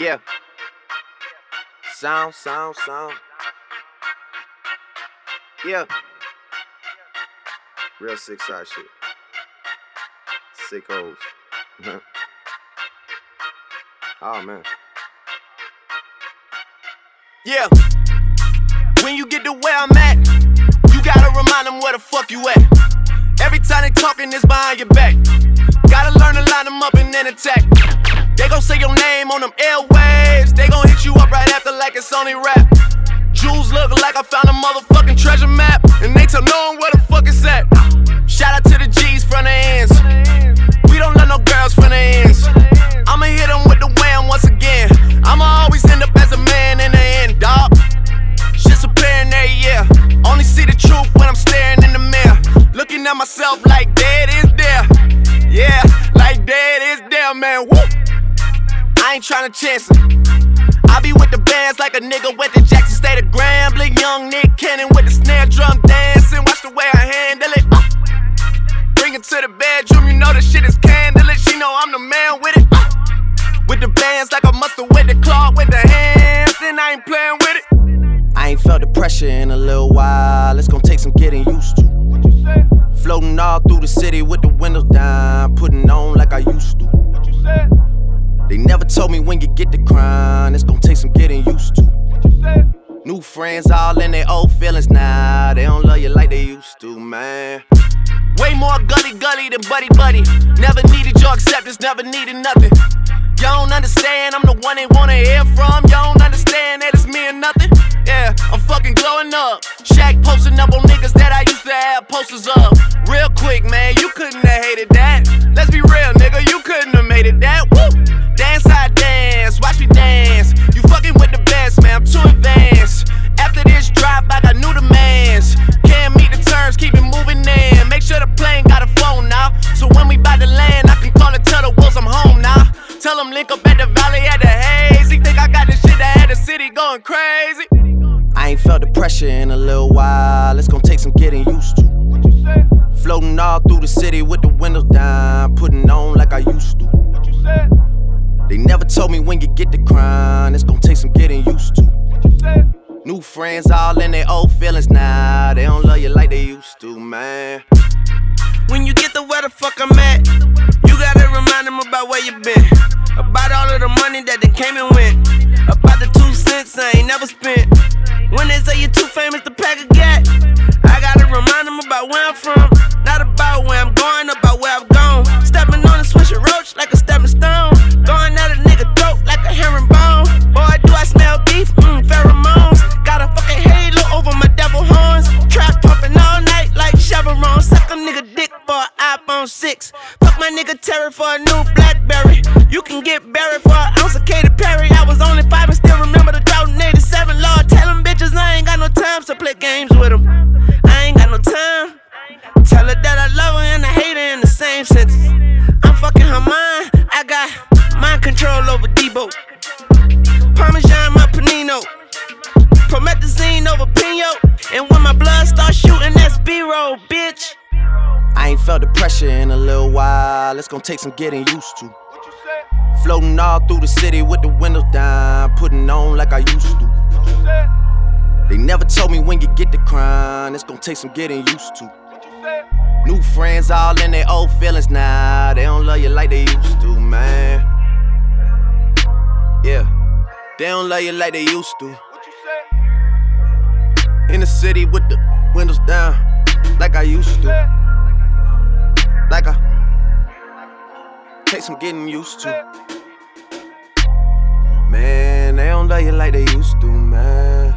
Yeah. Sound, sound, sound. Yeah. Real sick side shit. Sick hoes. oh man. Yeah. When you get to where I'm at, you gotta remind them where the fuck you at. Every time they talking, it's behind your back. Gotta learn to line them up and then attack. They gon' say your name on them airwaves. They gon' hit you up right after like it's only rap. Jewels look like I found a motherfucking treasure map. And they tell no one where the fuck it's at. Shout out I ain't tryna chance it. I be with the bands like a nigga with the Jackson State of Grambling. Young Nick Cannon with the snare drum dancing. Watch the way I handle it. Uh. Bring it to the bedroom, you know the shit is candlelit. She know I'm the man with it. Uh. With the bands like a mustard with the clock with the hands, and I ain't playing with it. I ain't felt the pressure in a little while. It's gonna take some getting used to. Floating all through the city with the windows down, putting on like I used to. They never told me when you get the crown, it's gonna take some getting used to. New friends all in their old feelings now. They don't love you like they used to, man. Way more gully gully than buddy buddy. Never needed your acceptance, never needed nothing. You don't understand, I'm the one they wanna hear from. You don't understand that it's Tell them link up at the valley at the haze. He think I got this shit that had the city going crazy. I ain't felt the pressure in a little while. It's gonna take some getting used to. Floating all through the city with the windows down, putting on like I used to. What you said? They never told me when you get the crown, it's gonna take some getting used to. What you said? New friends all in their old feelings now. They don't love you like they used to, man. When you get to where the fuck I'm at, you gotta remind them about where you been. The money that then came and went. About the two cents I ain't never spent. When they say you're too famous to pack a gat, I gotta remind them about where I'm from. Not about where I'm going, about where I've gone. Stepping on a swisher roach like a stepping stone. Going at a nigga throat like a herringbone. Boy, do I smell beef? Mmm, pheromones. Got a fucking halo over my devil horns. Trap pumping all night like Chevron. Suck a nigga dick for an iPhone 6. Fuck my nigga Terry for a new Blackberry. You can get buried for an ounce of Katy Perry. I was only five and still remember the drought in 87. Lord, tell them bitches I ain't got no time to play games with them. I ain't got no time. Tell her that I love her and I hate her in the same sentence. I'm fucking her mind. I got mind control over Debo. Parmesan, my panino. Promethazine over Pino. And when my blood starts shooting, that's B-roll, bitch. I ain't felt the pressure in a little while. It's gonna take some getting used to. Floating all through the city with the windows down, putting on like I used to. They never told me when you get the crown, it's gonna take some getting used to. New friends all in their old feelings now. They don't love you like they used to, man. Yeah, they don't love you like they used to. In the city with the windows down, like I used to. Like I take some getting used to. Man, they don't love you like they used to, man.